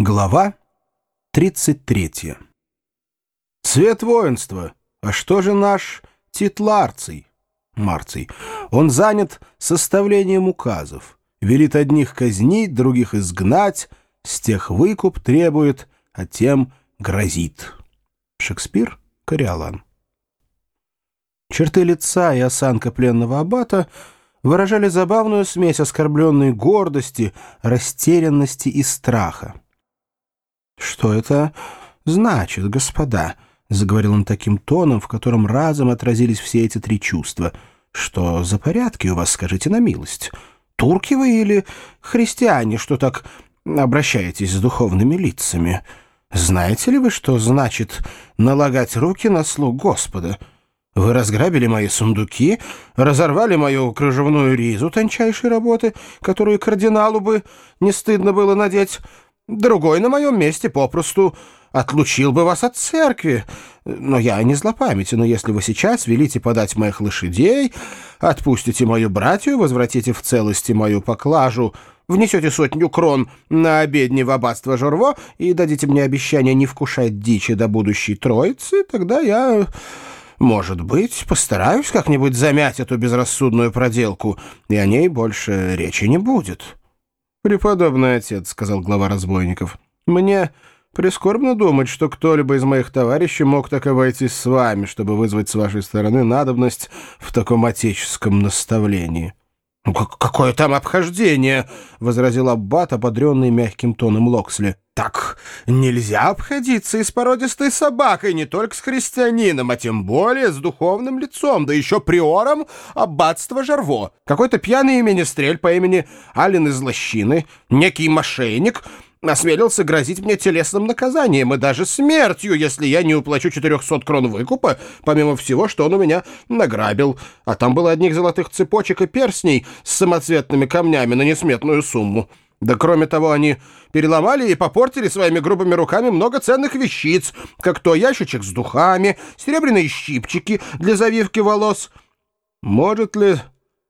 Глава 33. Цвет воинства. А что же наш Титларций? Марций. Он занят составлением указов. Велит одних казнить, других изгнать, с тех выкуп требует, а тем грозит. Шекспир, Кориолан. Черты лица и осанка пленного аббата выражали забавную смесь оскорбленной гордости, растерянности и страха. «Что это значит, господа?» — заговорил он таким тоном, в котором разом отразились все эти три чувства. «Что за порядки у вас, скажите на милость? Турки вы или христиане, что так обращаетесь с духовными лицами? Знаете ли вы, что значит налагать руки на слуг Господа?» Вы разграбили мои сундуки, разорвали мою кружевную ризу тончайшей работы, которую кардиналу бы не стыдно было надеть, Другой на моем месте попросту отлучил бы вас от церкви. Но я не злопамятен, но если вы сейчас велите подать моих лошадей, отпустите мою братью, возвратите в целости мою поклажу, внесете сотню крон на обедни в аббатство Жорво и дадите мне обещание не вкушать дичи до будущей троицы, тогда я... Может быть, постараюсь как-нибудь замять эту безрассудную проделку, и о ней больше речи не будет». «Преподобный отец», — сказал глава разбойников, — «мне прискорбно думать, что кто-либо из моих товарищей мог так обойтись с вами, чтобы вызвать с вашей стороны надобность в таком отеческом наставлении». «Ну, какое там обхождение?» — возразил Аббат, ободренный мягким тоном Локсли. «Так нельзя обходиться и с породистой собакой, не только с христианином, а тем более с духовным лицом, да еще приором аббатства Жарво. Какой-то пьяный министрель по имени Ален из Лощины, некий мошенник — осмелился грозить мне телесным наказанием и даже смертью, если я не уплачу 400 крон выкупа, помимо всего, что он у меня награбил. А там было одних золотых цепочек и перстней с самоцветными камнями на несметную сумму. Да кроме того, они переломали и попортили своими грубыми руками много ценных вещиц, как то ящичек с духами, серебряные щипчики для завивки волос. Может ли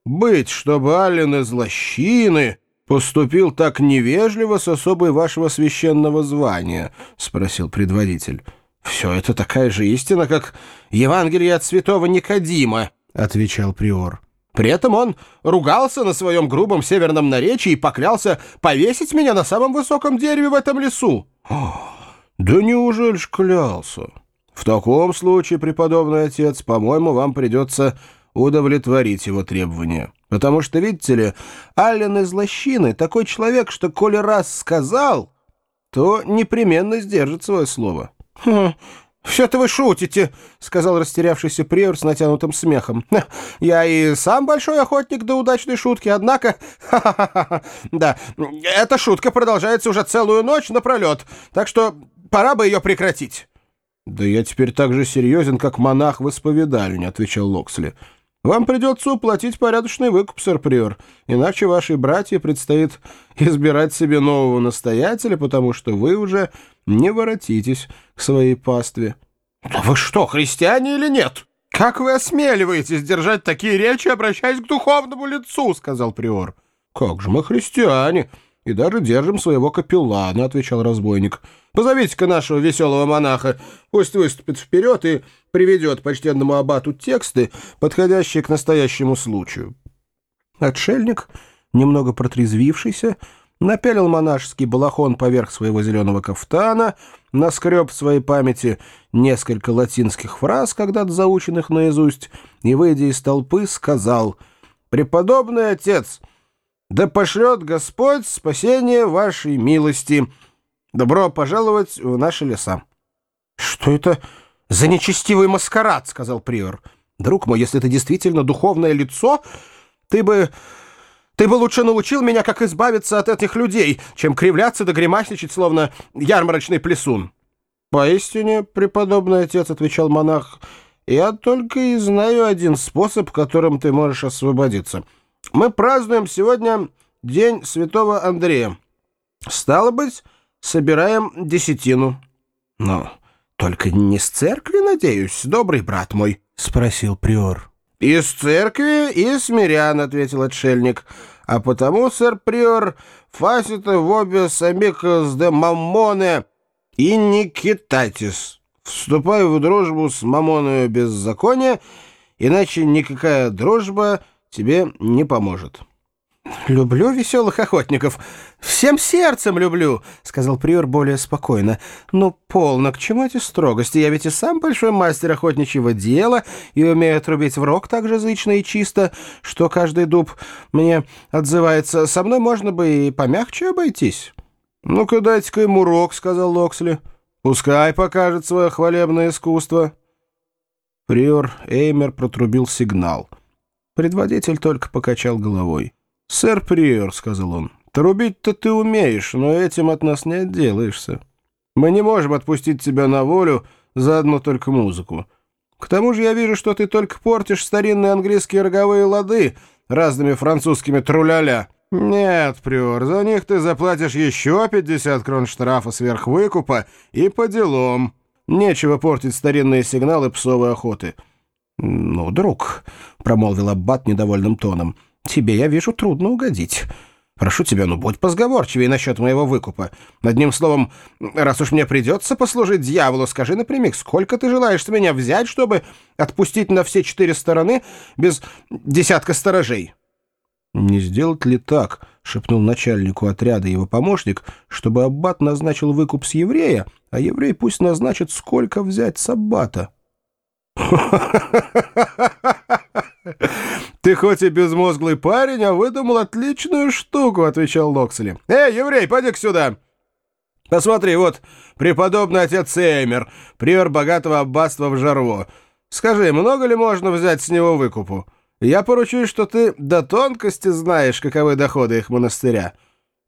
быть, чтобы Аллен из лощины поступил так невежливо с особой вашего священного звания?» — спросил предводитель. «Все это такая же истина, как Евангелие от святого Никодима», — отвечал приор. «При этом он ругался на своем грубом северном наречии и поклялся повесить меня на самом высоком дереве в этом лесу». «Да неужели ж клялся? В таком случае, преподобный отец, по-моему, вам придется удовлетворить его требования». Потому что, видите ли, Аллен из лощины такой человек, что коли раз сказал, то непременно сдержит свое слово. «Хм, «Все-то вы шутите», — сказал растерявшийся приор с натянутым смехом. «Я и сам большой охотник до удачной шутки, однако... Да, эта шутка продолжается уже целую ночь напролет, так что пора бы ее прекратить». «Да я теперь так же серьезен, как монах в исповедальне», — отвечал Локсли. Вам придется уплатить порядочный выкуп, сэр Приор, иначе вашей братье предстоит избирать себе нового настоятеля, потому что вы уже не воротитесь к своей пастве». «Да вы что, христиане или нет? Как вы осмеливаетесь держать такие речи, обращаясь к духовному лицу?» — сказал Приор. «Как же мы христиане!» И даже держим своего капеллана», — отвечал разбойник. «Позовите-ка нашего веселого монаха, пусть выступит вперед и приведет почтенному аббату тексты, подходящие к настоящему случаю». Отшельник, немного протрезвившийся, напялил монашеский балахон поверх своего зеленого кафтана, наскреб в своей памяти несколько латинских фраз, когда-то заученных наизусть, и, выйдя из толпы, сказал «Преподобный отец!» Да пошлет Господь спасение вашей милости. Добро пожаловать в наши леса. — Что это за нечестивый маскарад? — сказал приор. — Друг мой, если ты действительно духовное лицо, ты бы... Ты бы лучше научил меня, как избавиться от этих людей, чем кривляться да гримасничать, словно ярмарочный плесун. — Поистине, преподобный отец, — отвечал монах, — я только и знаю один способ, которым ты можешь освободиться — мы празднуем сегодня День Святого Андрея. Стало быть, собираем десятину. — Но только не с церкви, надеюсь, добрый брат мой? — спросил приор. — Из церкви и с мирян, — ответил отшельник. — А потому, сэр Приор, фасите в обе самикас де мамоне и не китайтесь. Вступаю в дружбу с мамоною беззакония, иначе никакая дружба тебе не поможет». «Люблю веселых охотников. Всем сердцем люблю», — сказал приор более спокойно. «Ну, полно, к чему эти строгости? Я ведь и сам большой мастер охотничьего дела и умею отрубить в рог так же зычно и чисто, что каждый дуб мне отзывается. Со мной можно бы и помягче обойтись». «Ну-ка, дайте-ка ему рог», — сказал Локсли. «Пускай покажет свое хвалебное искусство». Приор Эймер протрубил сигнал. Предводитель только покачал головой. «Сэр Приор», — сказал он, — «трубить-то ты умеешь, но этим от нас не отделаешься. Мы не можем отпустить тебя на волю за одну только музыку. К тому же я вижу, что ты только портишь старинные английские роговые лады разными французскими труляля. Нет, Приор, за них ты заплатишь еще 50 крон штрафа сверх выкупа и по делам. Нечего портить старинные сигналы псовой охоты». «Ну, друг», — промолвил Аббат недовольным тоном, — Тебе, я вижу, трудно угодить. Прошу тебя, ну будь позговорчивее насчет моего выкупа. Одним словом, раз уж мне придется послужить дьяволу, скажи напрямик, сколько ты желаешь с меня взять, чтобы отпустить на все четыре стороны без десятка сторожей?» «Не сделать ли так?» — шепнул начальнику отряда его помощник, чтобы аббат назначил выкуп с еврея, а еврей пусть назначит, сколько взять с аббата. «Ты хоть и безмозглый парень, а выдумал отличную штуку», — отвечал Локсли. «Эй, еврей, поди-ка сюда!» «Посмотри, вот преподобный отец Эймер, приор богатого аббатства в Жарво. Скажи, много ли можно взять с него выкупу? Я поручусь, что ты до тонкости знаешь, каковы доходы их монастыря».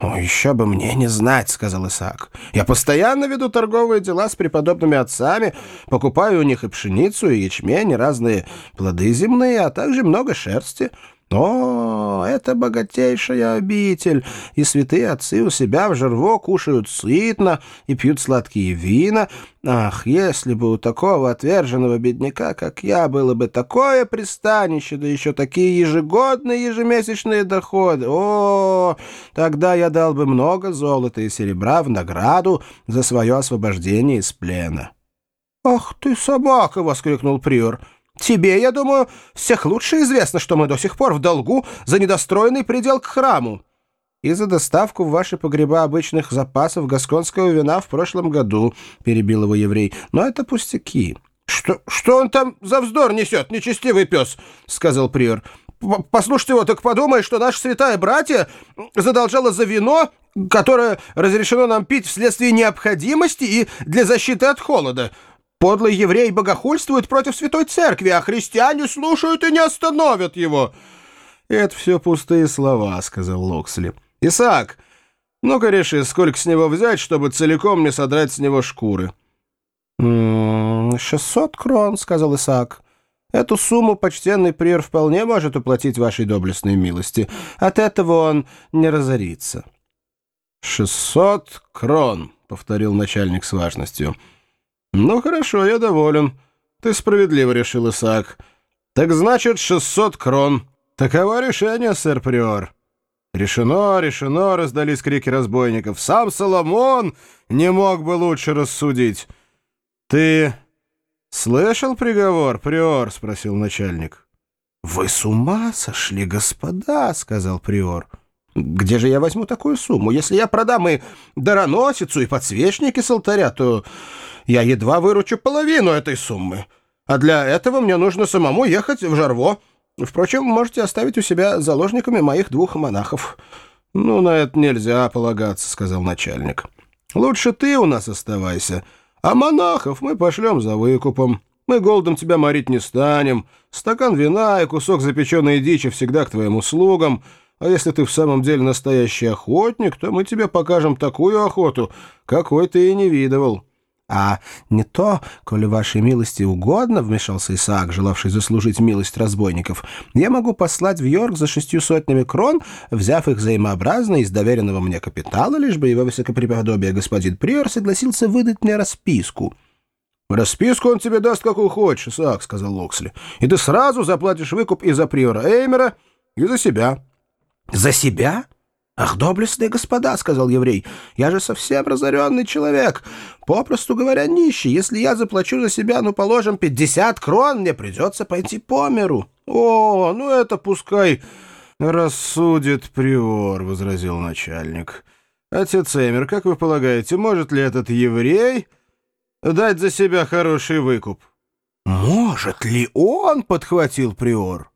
«О, еще бы мне не знать», — сказал Исаак. «Я постоянно веду торговые дела с преподобными отцами, покупаю у них и пшеницу, и ячмень, и разные плоды земные, а также много шерсти. О, это богатейшая обитель, и святые отцы у себя в жерво кушают сытно и пьют сладкие вина. Ах, если бы у такого отверженного бедняка, как я, было бы такое пристанище, да еще такие ежегодные ежемесячные доходы. О, тогда я дал бы много золота и серебра в награду за свое освобождение из плена. «Ах ты, собака!» — воскликнул приор. Тебе, я думаю, всех лучше известно, что мы до сих пор в долгу за недостроенный предел к храму и за доставку в ваши погреба обычных запасов гасконского вина в прошлом году», — перебил его еврей. «Но это пустяки». «Что, что он там за вздор несет, нечестивый пес?» — сказал приор. «Послушайте его, так подумай, что наша святая братья задолжала за вино, которое разрешено нам пить вследствие необходимости и для защиты от холода». Подлый еврей богохульствует против святой церкви, а христиане слушают и не остановят его. «Это все пустые слова», — сказал Локсли. «Исаак, ну-ка реши, сколько с него взять, чтобы целиком не содрать с него шкуры». «Шестьсот крон», — сказал Исаак. «Эту сумму почтенный приор вполне может уплатить вашей доблестной милости. От этого он не разорится». «Шестьсот крон», — повторил начальник с важностью. «Ну хорошо, я доволен. Ты справедливо решил, Исаак. Так значит, 600 крон. Таково решение, сэр Приор». «Решено, решено!» — раздались крики разбойников. «Сам Соломон не мог бы лучше рассудить». «Ты слышал приговор, Приор?» — спросил начальник. «Вы с ума сошли, господа!» — сказал Приор. «Где же я возьму такую сумму? Если я продам и дароносицу, и подсвечники с алтаря, то я едва выручу половину этой суммы. А для этого мне нужно самому ехать в Жарво. Впрочем, можете оставить у себя заложниками моих двух монахов». «Ну, на это нельзя полагаться», — сказал начальник. «Лучше ты у нас оставайся, а монахов мы пошлем за выкупом. Мы голодом тебя морить не станем. Стакан вина и кусок запеченной дичи всегда к твоим услугам». А если ты в самом деле настоящий охотник, то мы тебе покажем такую охоту, какой ты и не видывал». «А не то, коли вашей милости угодно, — вмешался Исаак, желавший заслужить милость разбойников, — я могу послать в Йорк за шестью сотнями крон, взяв их взаимообразно из доверенного мне капитала, лишь бы его высокопреподобие господин Приор согласился выдать мне расписку». «Расписку он тебе даст, какую хочешь, Исаак, — сказал Локсли, — и ты сразу заплатишь выкуп и за Приора Эймера, и за себя». За себя? «Ах, доблестные господа», — сказал еврей, — «я же совсем разоренный человек, попросту говоря, нищий. Если я заплачу за себя, ну, положим, 50 крон, мне придется пойти по миру». «О, ну это пускай рассудит приор», — возразил начальник. «Отец Эмер, как вы полагаете, может ли этот еврей дать за себя хороший выкуп?» «Может ли он?» — подхватил приор.